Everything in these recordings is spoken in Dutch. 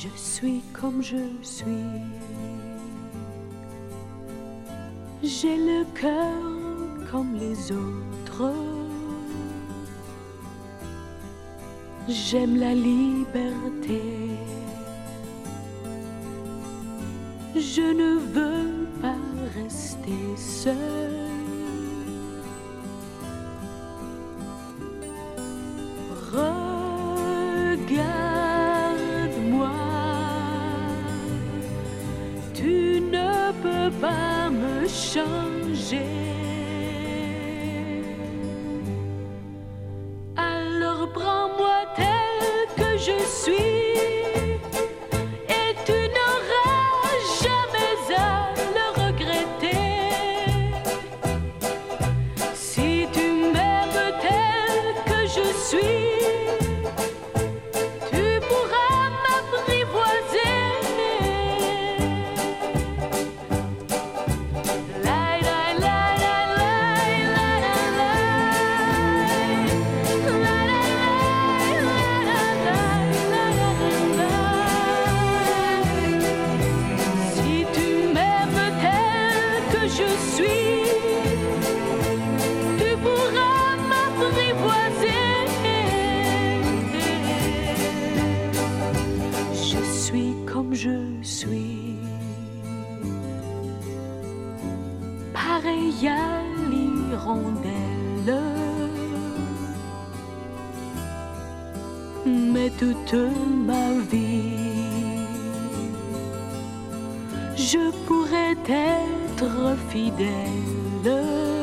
Je suis comme je suis. J'ai le cœur comme les autres. J'aime la liberté. Je ne veux pas rester seul. Être fidèle.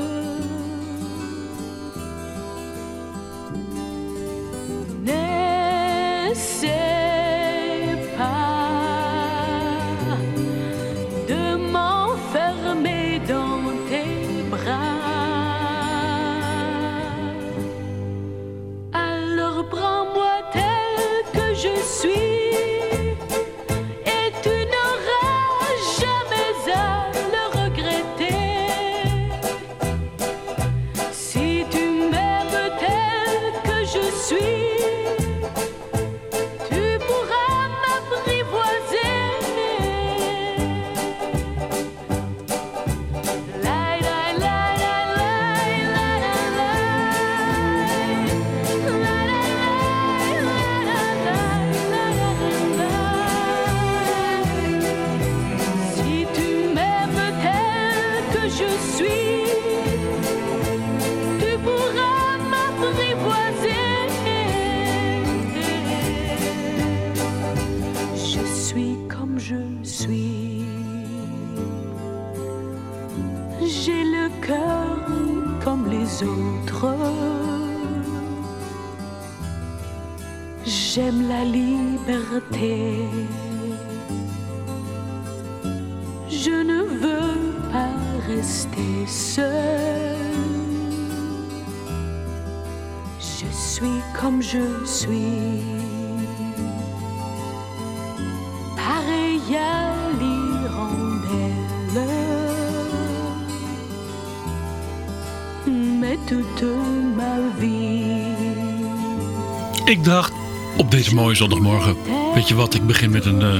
Ik dacht op deze mooie zondagmorgen. Weet je wat, ik begin met een, eh,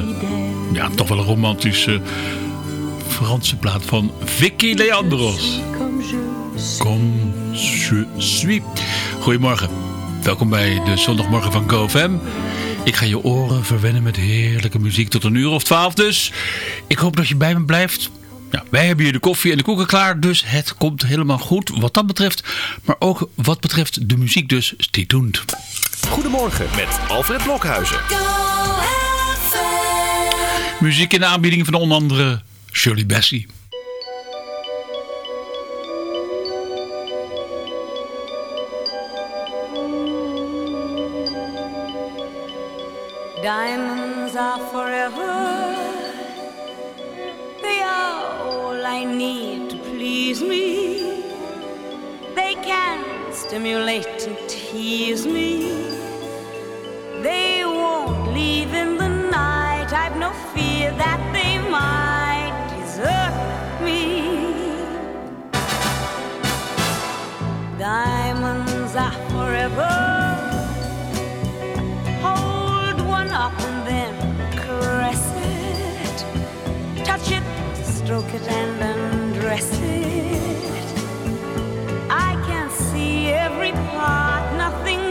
ja, toch wel een romantische Franse plaat van Vicky Leandros. Comme je suis. Comme je suis. Goedemorgen. Welkom bij de zondagmorgen van GoFam. Ik ga je oren verwennen met heerlijke muziek tot een uur of twaalf dus. Ik hoop dat je bij me blijft. Ja, wij hebben hier de koffie en de koeken klaar, dus het komt helemaal goed wat dat betreft. Maar ook wat betreft de muziek dus, stay tuned. Goedemorgen met Alfred Blokhuizen. Muziek in de aanbieding van onder andere Shirley Bassey. Diamonds are forever. They are all I need stimulate and tease me. They won't leave in the night. I've no fear that they might desert me. Diamonds are forever. Hold one up and then caress it, touch it, stroke it, and then. nothing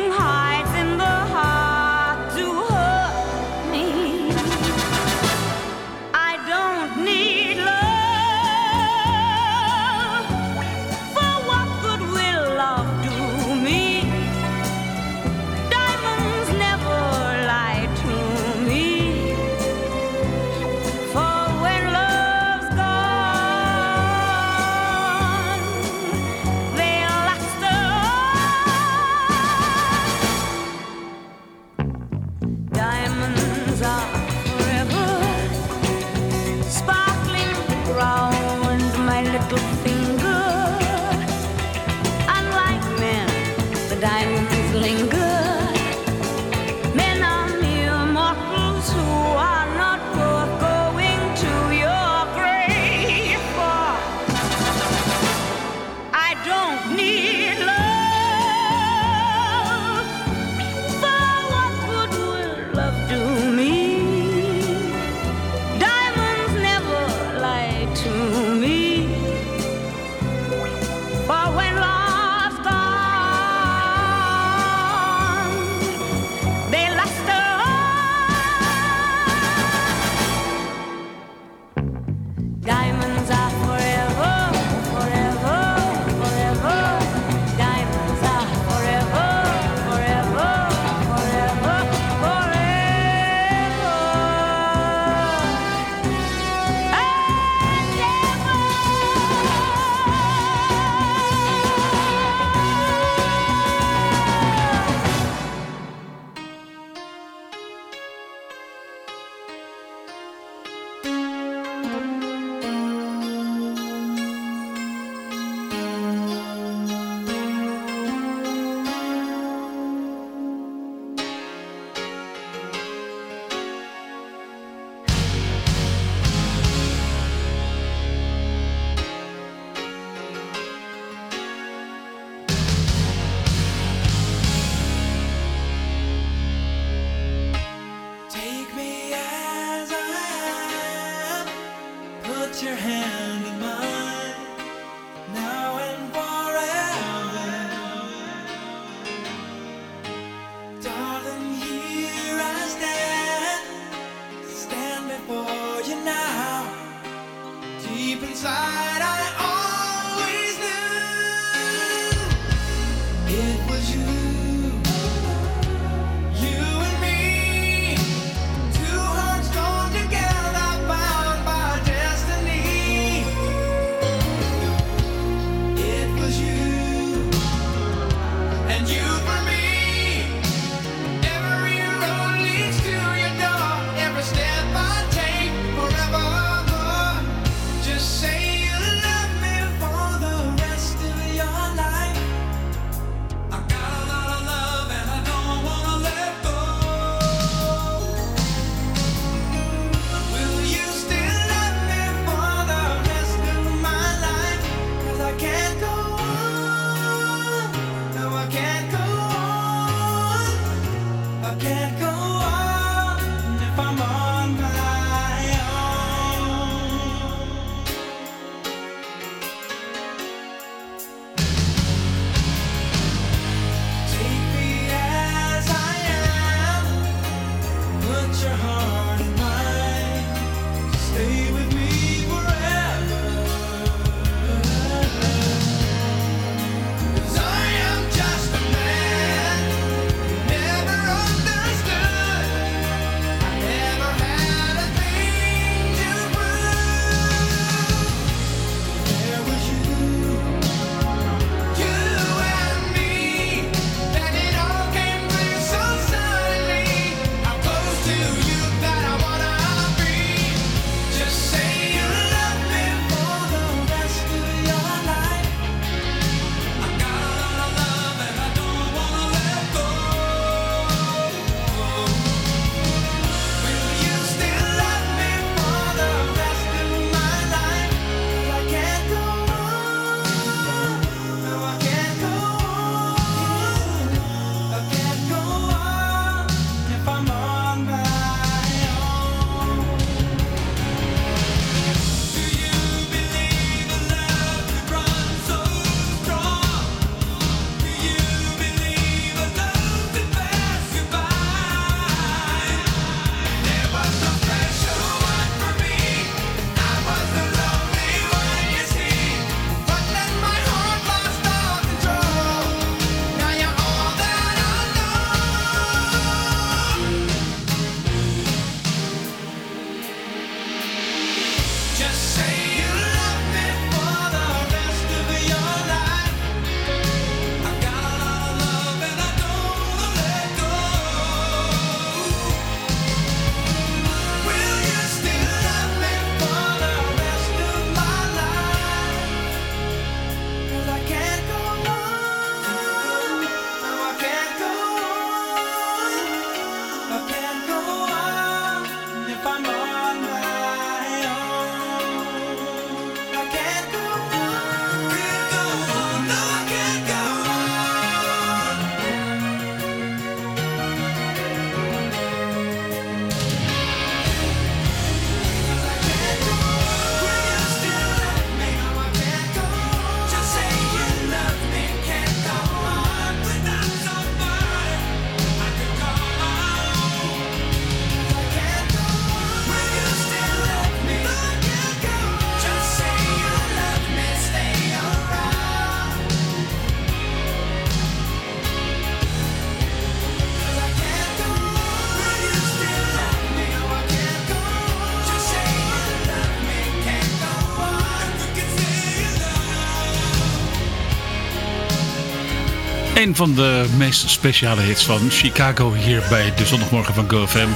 Een van de meest speciale hits van Chicago hier bij de zondagmorgen van GoFM.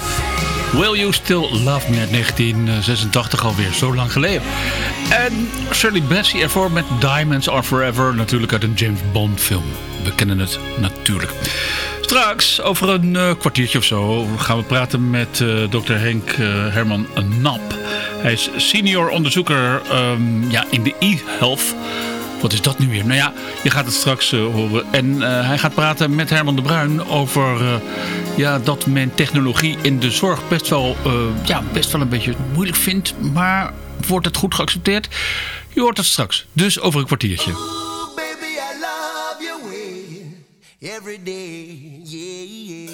Will You Still Love Me uit 1986 alweer, zo lang geleden. En Shirley Bassey ervoor met Diamonds Are Forever, natuurlijk uit een James Bond film. We kennen het natuurlijk. Straks, over een uh, kwartiertje of zo, gaan we praten met uh, Dr. Henk uh, Herman Nap. Hij is senior onderzoeker um, ja, in de e-health. Wat is dat nu weer? Nou ja, je gaat het straks uh, horen. En uh, hij gaat praten met Herman de Bruin over uh, ja, dat men technologie in de zorg best wel, ja, best wel een beetje moeilijk vindt. Maar wordt het goed geaccepteerd? Je hoort het straks. Dus over een kwartiertje. Ooh, baby, I love every day, yeah, yeah.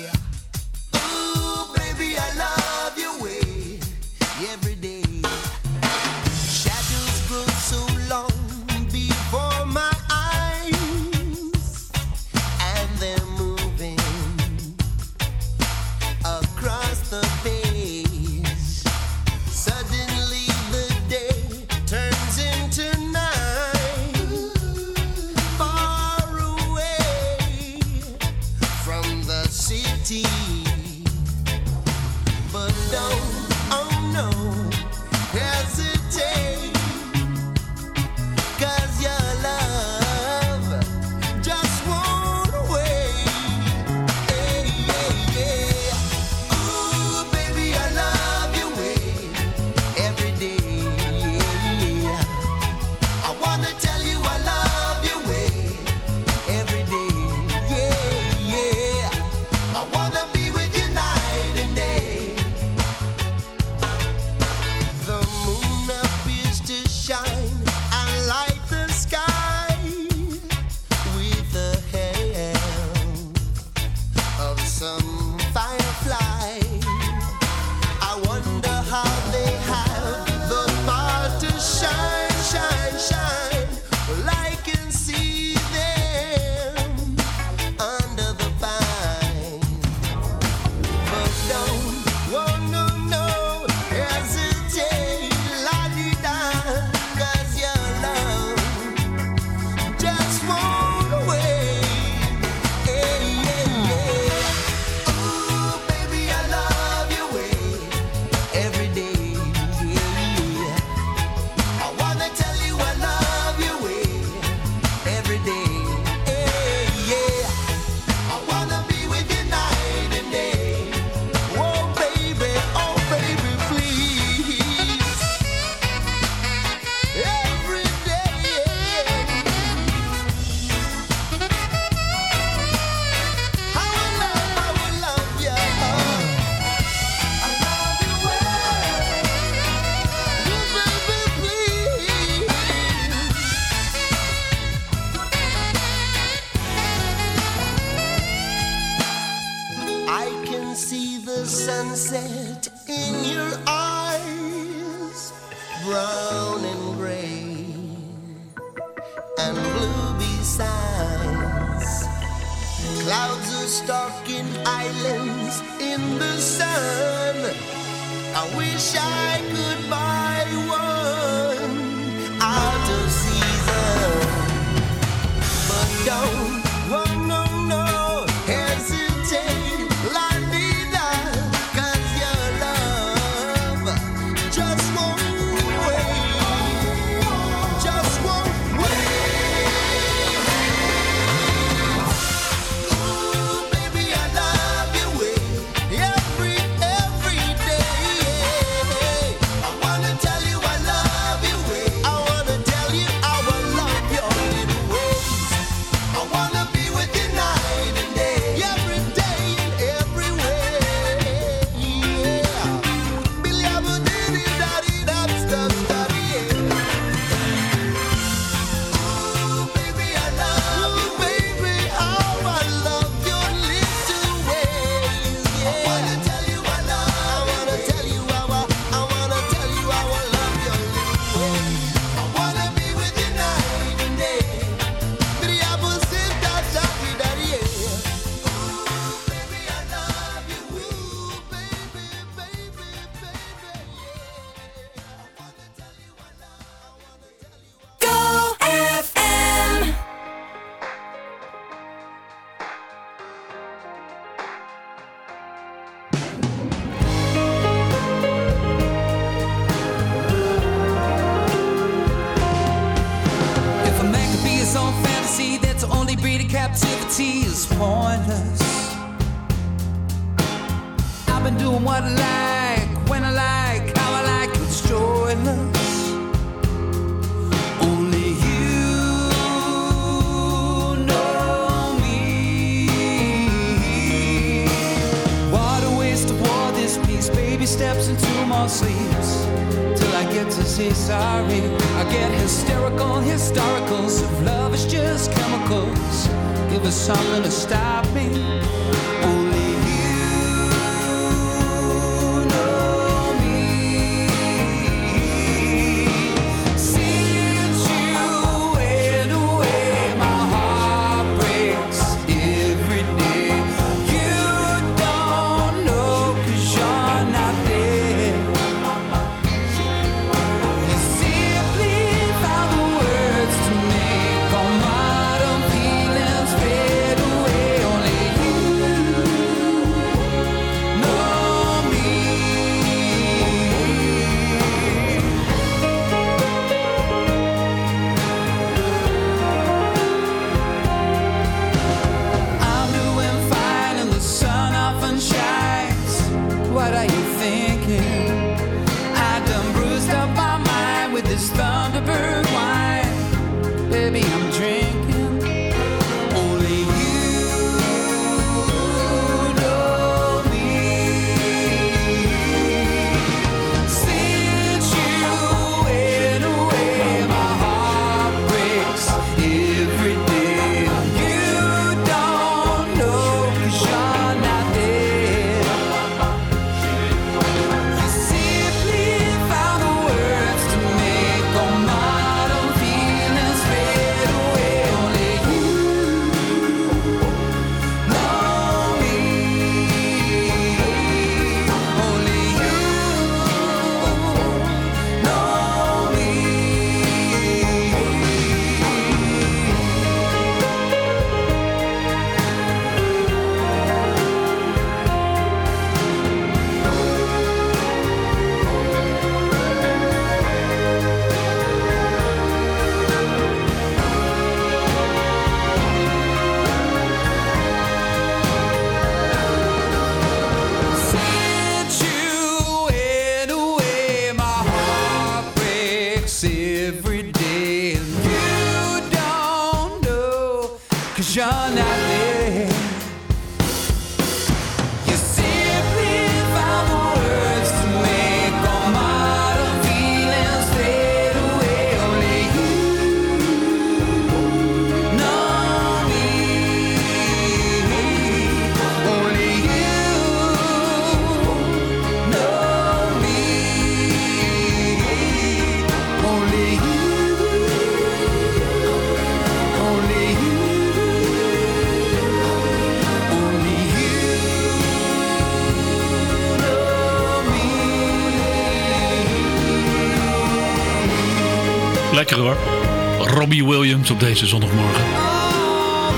Robbie Williams op deze zondagmorgen.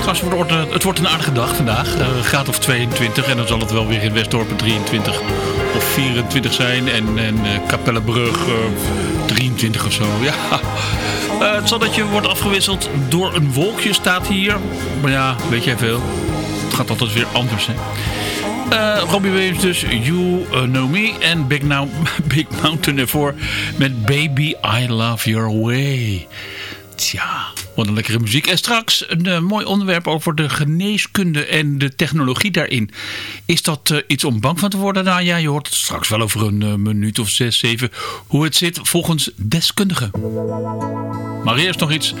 Het wordt, eh, het wordt een aardige dag vandaag. Eh, Een graad of 22 en dan zal het wel weer in Westdorp 23 of 24 zijn. En, en eh, Kapellenbrug eh, 23 of zo. Ja. Eh, het zal dat je wordt afgewisseld door een wolkje staat hier. Maar ja, weet jij veel. Het gaat altijd weer anders hè. Eh, Robbie Williams dus, You uh, Know Me. En Big, Now, Big Mountain ervoor met Baby I Love Your Way. Wat een lekkere muziek. En straks een eh, mooi onderwerp over de geneeskunde en de technologie daarin. Is dat eh, iets om bang van te worden? Nou ja, je hoort het straks wel over een eh, minuut of zes, zeven. Hoe het zit volgens deskundigen. Maar eerst nog iets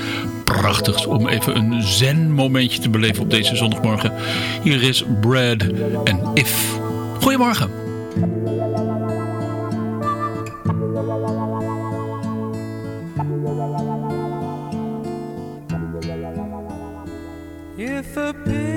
prachtigs om even een zen momentje te beleven op deze zondagmorgen. Hier is Brad en If. Goedemorgen. If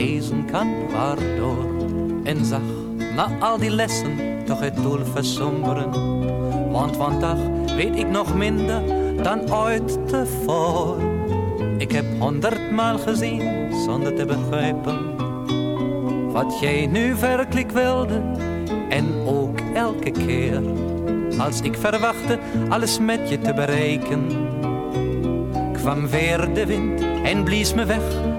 lezen kan waardoor. En zag na al die lessen toch het doel versomberen. Want vandaag weet ik nog minder dan ooit tevoren. Ik heb honderdmaal gezien zonder te begrijpen. Wat jij nu werkelijk wilde en ook elke keer. Als ik verwachtte alles met je te bereiken. Kwam weer de wind en blies me weg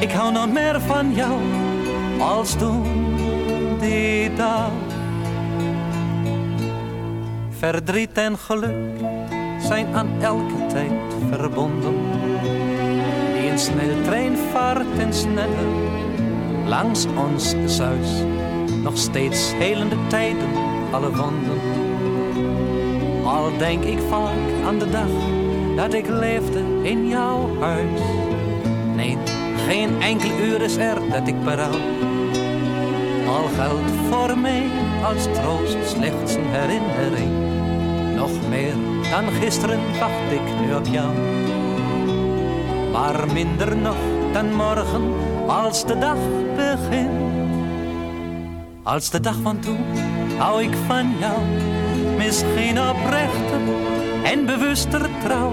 Ik hou nog meer van jou als toen die dag. Verdriet en geluk zijn aan elke tijd verbonden. Die een sneltrein vaart en sneller langs ons zuis. nog steeds helende tijden, alle wonden. Al denk ik vaak aan de dag dat ik leefde in jouw huis. Nee, geen enkel uur is er dat ik berouw. Al geldt voor mij als troost slechts een herinnering. Nog meer dan gisteren wacht ik nu op jou. Maar minder nog dan morgen als de dag begint. Als de dag van toen hou ik van jou. Misschien oprechter en bewuster trouw.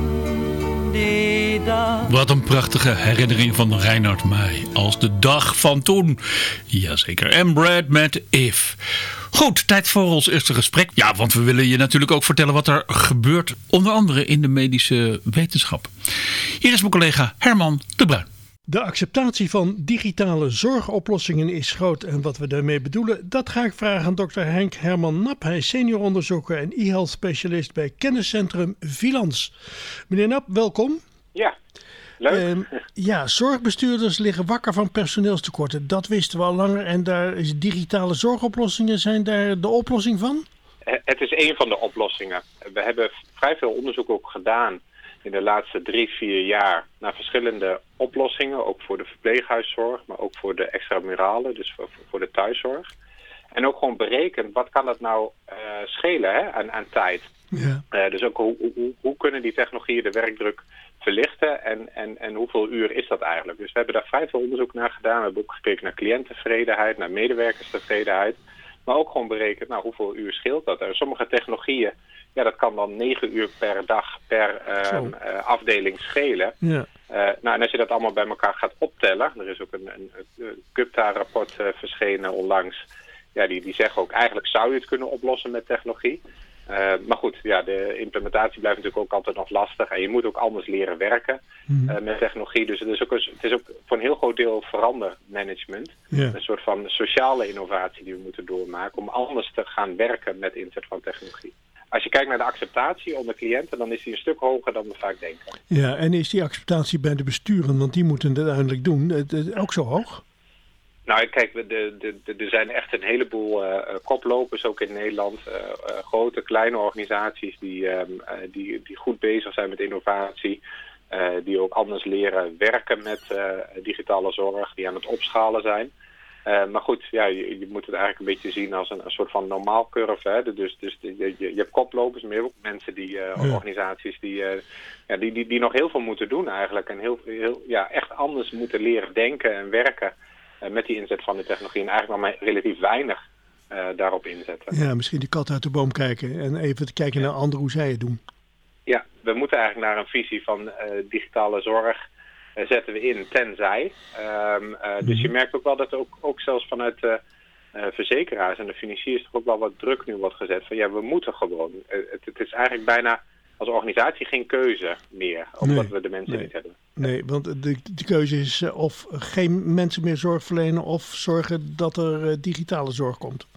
Wat een prachtige herinnering van Reinhard Meij. Als de dag van toen. Jazeker. En Brad met If. Goed, tijd voor ons eerste gesprek. Ja, want we willen je natuurlijk ook vertellen wat er gebeurt. Onder andere in de medische wetenschap. Hier is mijn collega Herman de Bruin. De acceptatie van digitale zorgoplossingen is groot en wat we daarmee bedoelen, dat ga ik vragen aan dokter Henk Herman Nap. Hij is senior onderzoeker en e-health specialist bij kenniscentrum Vilans. Meneer Nap, welkom. Ja, leuk. Ehm, ja, zorgbestuurders liggen wakker van personeelstekorten. Dat wisten we al langer en daar is digitale zorgoplossingen zijn daar de oplossing van? Eh, Het is een van de oplossingen. We hebben vrij veel onderzoek ook gedaan in de laatste drie, vier jaar naar verschillende oplossingen. Ook voor de verpleeghuiszorg, maar ook voor de extramuralen, dus voor, voor de thuiszorg. En ook gewoon berekend, wat kan dat nou eh, schelen hè, aan, aan tijd? Ja. Eh, dus ook hoe, hoe, hoe- kunnen die technologieën de werkdruk verlichten en, en, en hoeveel uur is dat eigenlijk? Dus we hebben daar vrij veel onderzoek naar gedaan. We hebben ook gekeken naar cliënttevredenheid, naar medewerkerstevredenheid. Maar ook gewoon berekend, nou, hoeveel uur scheelt dat? Er sommige technologieën, ja, dat kan dan negen uur per dag per ehm, eh, afdeling schelen. Ja. Eh, nou, en als je dat allemaal bij elkaar gaat optellen, er is ook een, een, een CUPTA-rapport eh, verschenen onlangs. Ja, die, die zeggen ook, eigenlijk zou je het kunnen oplossen met technologie. Maar goed, ja, de implementatie blijft natuurlijk ook altijd nog lastig. En je moet ook anders leren werken eh, met technologie. Dus het is, ook een, het is ook voor een heel groot deel verandermanagement. Ja. Een soort van sociale innovatie die we moeten doormaken om anders te gaan werken met inzet van technologie. Als je kijkt naar de acceptatie onder cliënten, dan is die een stuk hoger dan we vaak denken. ja, en is die acceptatie bij de besturen, want die moeten het uiteindelijk doen, ook zo hoog? Nou, kijk, we- de, de, de, er zijn echt een heleboel eh, eh, koplopers ook in Nederland. eh, grote, kleine organisaties die, ehm, eh, die, die goed bezig zijn met innovatie. die ook anders leren werken met digitale zorg, die aan het opschalen zijn. Eh, maar goed, ja, je, je moet het eigenlijk een beetje zien als een, een soort van normaalcurve. Hè? Dus, dus je, je, je hebt koplopers, maar je hebt ook mensen die, eh, Ja. organisaties die, eh, ja, die, die, die nog heel veel moeten doen eigenlijk. En heel, heel, ja, echt anders moeten leren denken en werken met die inzet van de technologie. En eigenlijk nog maar relatief weinig daarop inzetten. Ja, misschien de kat uit de boom kijken en even te kijken naar anderen hoe zij het doen. Ja, we moeten eigenlijk naar een visie van digitale zorg zetten we in, tenzij. Ehm, eh, Dus je merkt ook wel dat er ook, ook zelfs vanuit de eh, verzekeraars en de financiers toch ook wel wat druk nu wordt gezet. Van ja, we moeten gewoon. Eh, het, het is eigenlijk bijna als organisatie geen keuze meer, omdat Nee, we de mensen nee. niet hebben. Nee, want de, de keuze is eh, of geen mensen meer zorg verlenen of zorgen dat er eh, digitale zorg komt.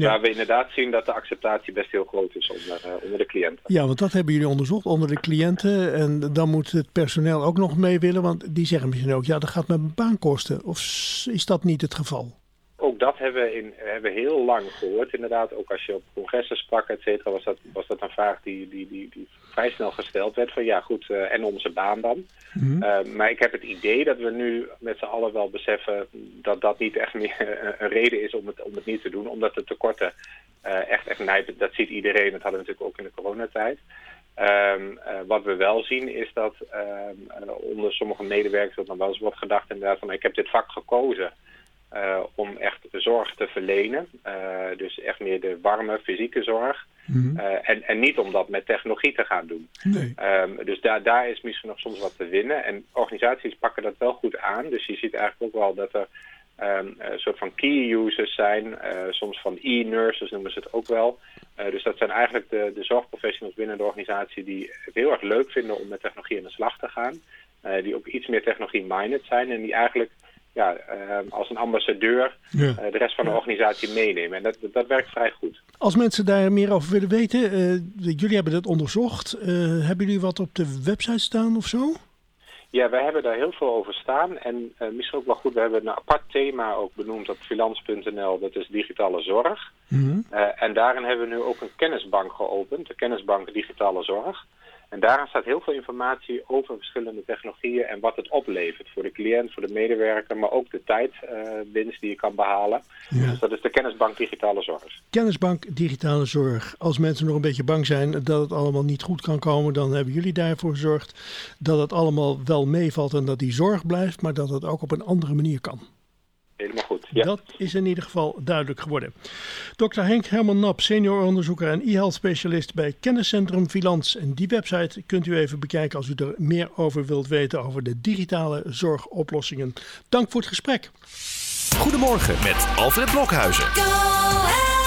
Ja. Waar we inderdaad zien dat de acceptatie best heel groot is onder, eh, onder de cliënten. Ja, want dat hebben jullie onderzocht onder de cliënten. En dan moet het personeel ook nog mee willen, want die zeggen misschien ook, ja, dat gaat mijn baan kosten. Of is dat niet het geval? Dat hebben we, in, hebben heel lang gehoord, inderdaad. Ook als je op congressen sprak, et cetera, was dat, was dat een vraag die, die, die, die vrij snel gesteld werd. Van ja, goed, eh, en onze baan dan? Eh, maar ik heb het idee dat we nu met z'n allen wel beseffen dat dat niet echt meer een reden is om het, om het niet te doen. Omdat de tekorten eh, echt, echt nijpen. Dat ziet iedereen, dat hadden we natuurlijk ook in de coronatijd. Ehm, eh, wat we wel zien is dat ehm, eh, onder sommige medewerkers dat dan wel eens wordt gedacht inderdaad van ik heb dit vak gekozen eh, om echt zorg te verlenen. Eh, dus echt meer de warme fysieke zorg. Eh, en, en niet om dat met technologie te gaan doen. Nee. Ehm, dus daar, daar is misschien nog soms wat te winnen. En organisaties pakken dat wel goed aan. Dus je ziet eigenlijk ook wel dat er ehm, een soort van key users zijn. soms van e-nurses noemen ze het ook wel. Dus dat zijn eigenlijk de, de zorgprofessionals binnen de organisatie die het heel erg leuk vinden om met technologie aan de slag te gaan. Die ook iets meer technologie-minded zijn en die eigenlijk ja, ehm, als een ambassadeur Ja. eh, de rest van de organisatie meenemen. En dat, dat, werkt vrij goed. Als mensen daar meer over willen weten, eh, jullie hebben dat onderzocht. Eh, hebben jullie wat op de website staan of zo? Ja, wij hebben daar heel veel over staan. En misschien ook wel goed, we hebben een apart thema ook benoemd op filans.nl. Dat is digitale zorg. Eh, en daarin hebben we nu ook een kennisbank geopend. De kennisbank digitale zorg. En daarin staat heel veel informatie over verschillende technologieën en wat het oplevert voor de cliënt, voor de medewerker, maar ook de tijdwinst die je kan behalen. Dus dat is de kennisbank digitale zorg. Kennisbank Digitale Zorg. Als mensen nog een beetje bang zijn dat het allemaal niet goed kan komen, dan hebben jullie daarvoor gezorgd dat het allemaal wel meevalt en dat die zorg blijft, maar dat het ook op een andere manier kan. Ja. Dat is in ieder geval duidelijk geworden. Dr. Henk Herman Nap, senior onderzoeker en e-health specialist bij Kenniscentrum Vilans. En die website kunt u even bekijken als u er meer over wilt weten over de digitale zorgoplossingen. Dank voor het gesprek. Goedemorgen met Alfred Blokhuizen.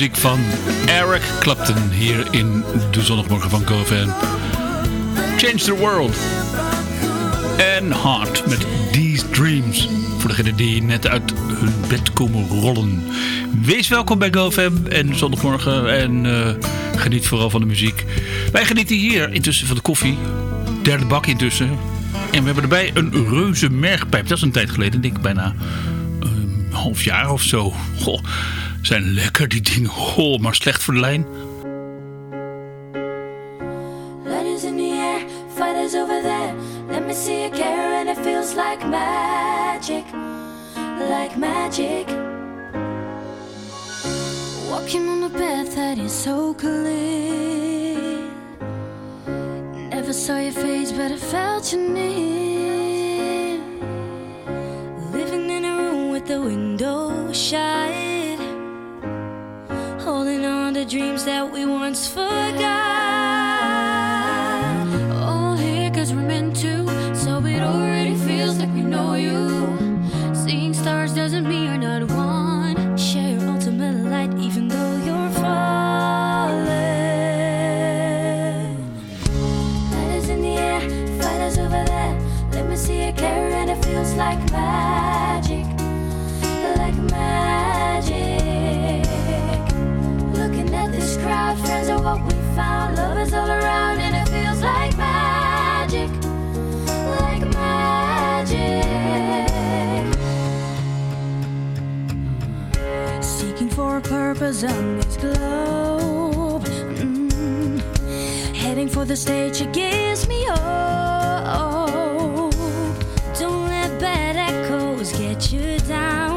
muziek van Eric Clapton hier in de zondagmorgen van GoFam. Change the World. En hard met These Dreams. Voor degenen die net uit hun bed komen rollen. Wees welkom bij GoFam en zondagmorgen. En eh, geniet vooral van de muziek. Wij genieten hier intussen van de koffie. Derde bak intussen. En we hebben erbij een reuze mergpijp. Dat is een tijd geleden, denk ik bijna een half jaar of zo. Goh. Zijn lekker die dingen. Oh, maar slecht voor de lijn. once forgot. papers on this globe. Mm. Heading for the stage, it gives me hope. Don't let bad echoes get you down.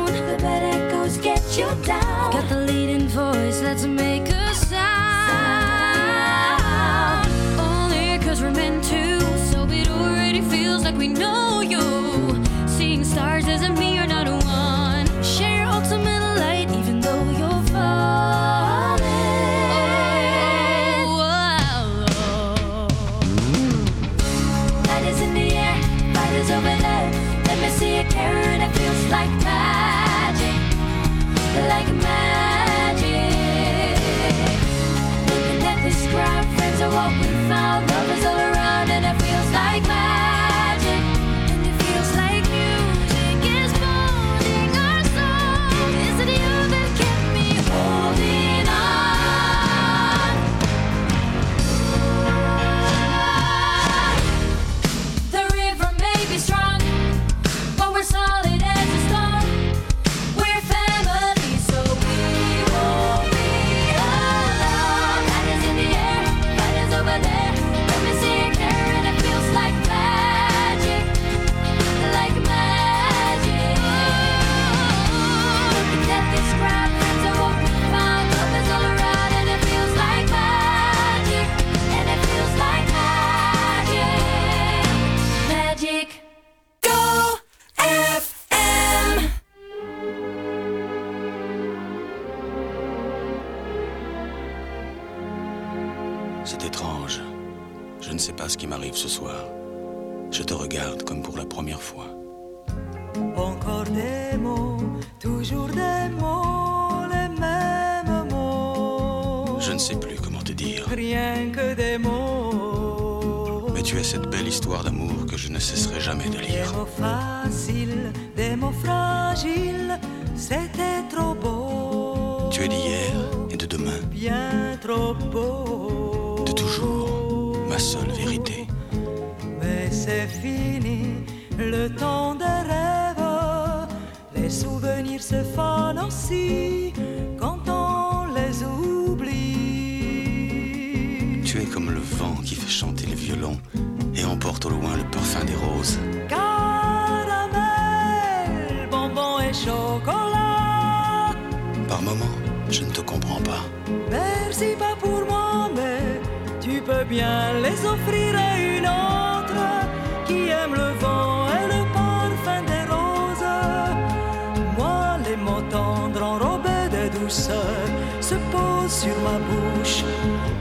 se pose sur ma bouche,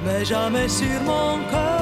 mais jamais sur mon cœur.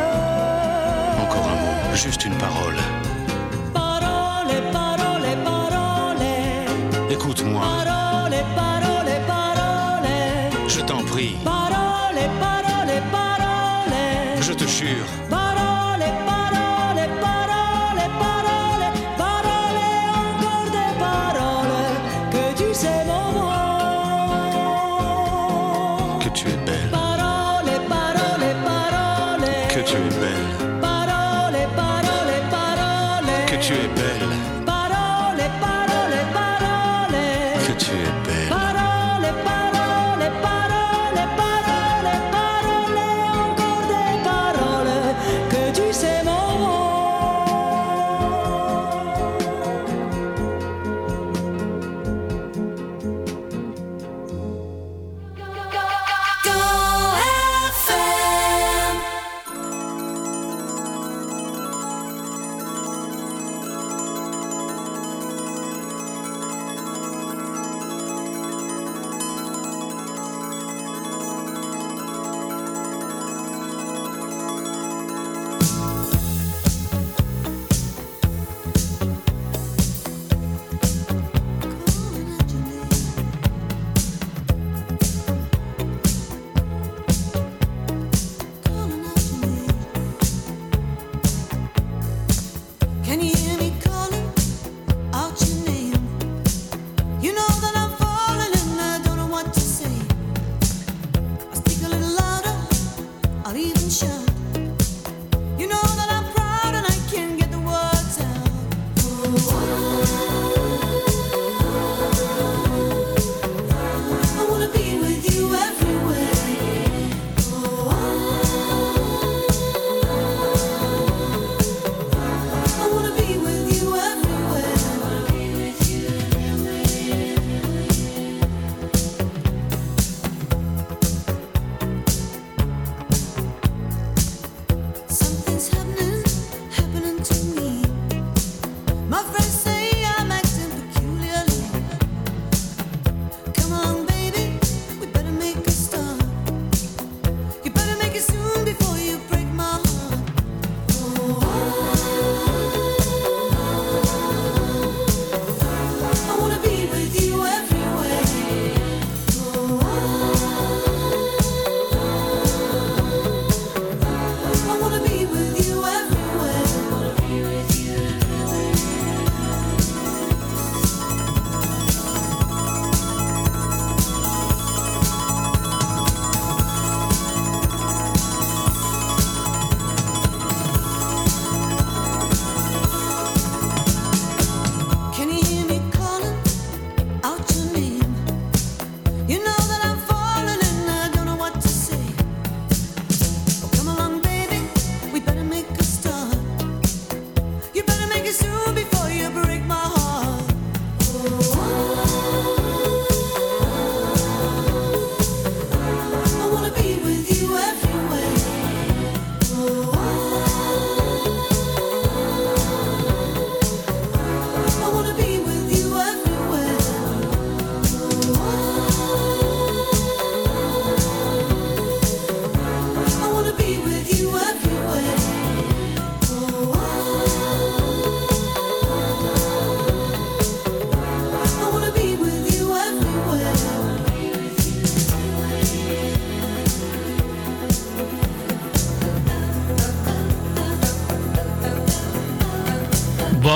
Juste une parole. Parole, parole, parole. Écoute-moi. Parole, parole, parole. Je t'en prie. Oh,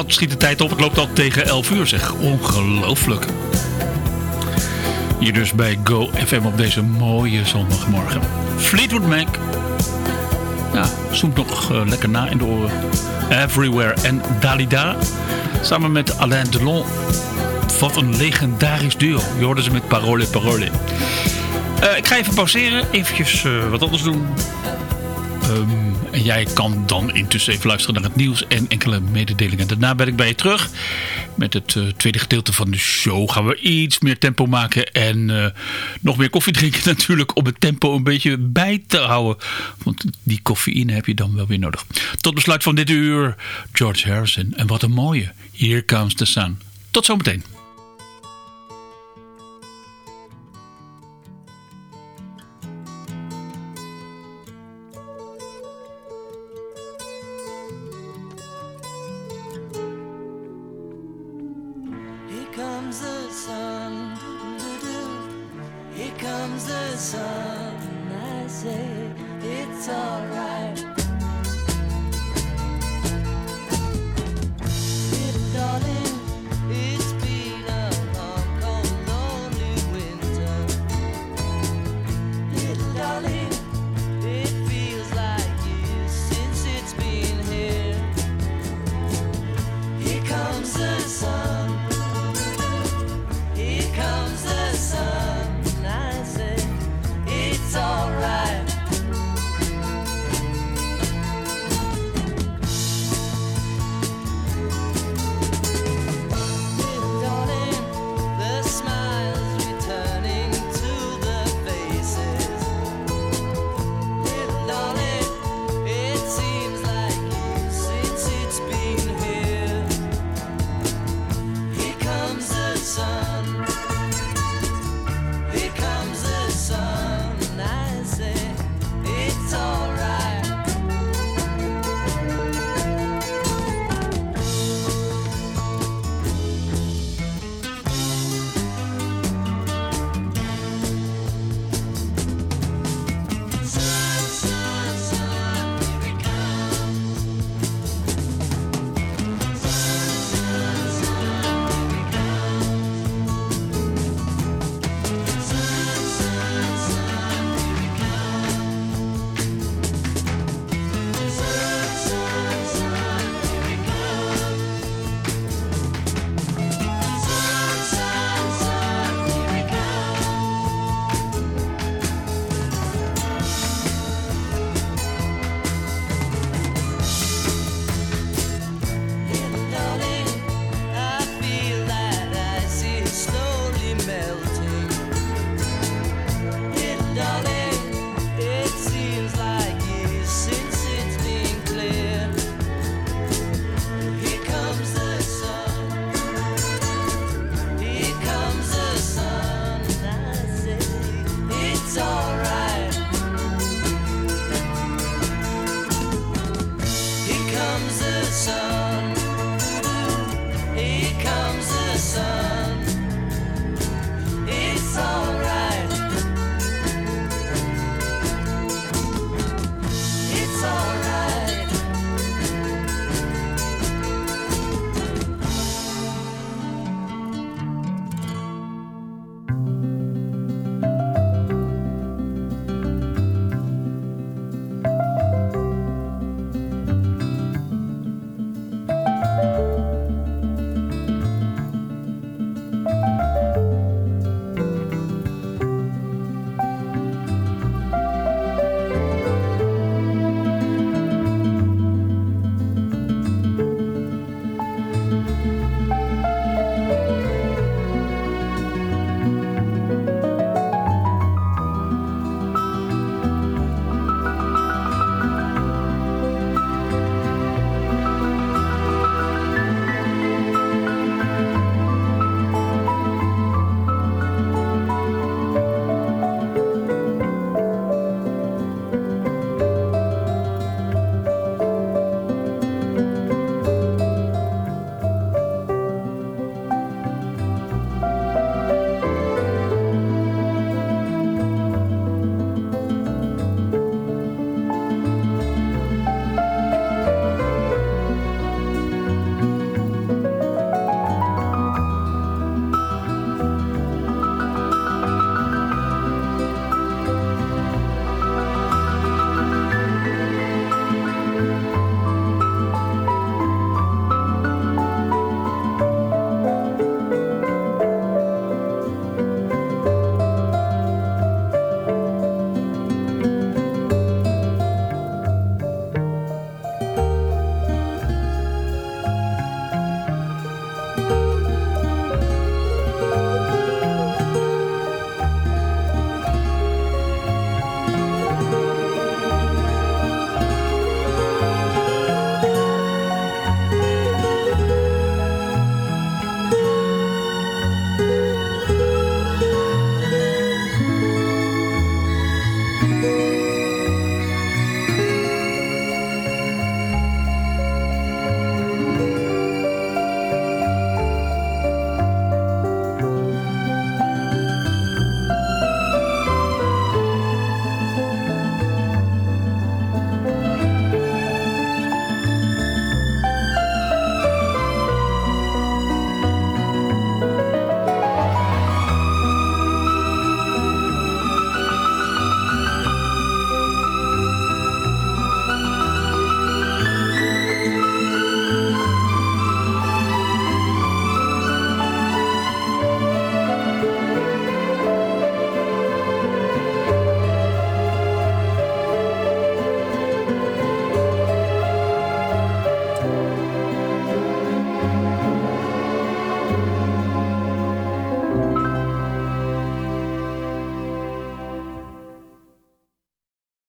schiet de tijd op? Het loopt al tegen 11 uur zeg. Ongelooflijk. Hier dus bij Go FM op deze mooie zondagmorgen. Fleetwood Mac. Ja, zoekt nog eh, lekker na in de oren. Everywhere en Dalida. Samen met Alain Delon. Wat een legendarisch duo. Je hoorde ze met Parole Parole. Eh, ik ga even pauzeren. Eventjes eh, wat anders doen. Ehm, en jij kan dan intussen even luisteren naar het nieuws en enkele mededelingen. Daarna ben ik bij je terug. Met het eh, tweede gedeelte van de show gaan we iets meer tempo maken. En eh, nog meer koffie drinken natuurlijk. Om het tempo een beetje bij te houden. Want die cafeïne heb je dan wel weer nodig. Tot besluit van dit uur. George Harrison. En wat een mooie. Here comes the sun. Tot zometeen.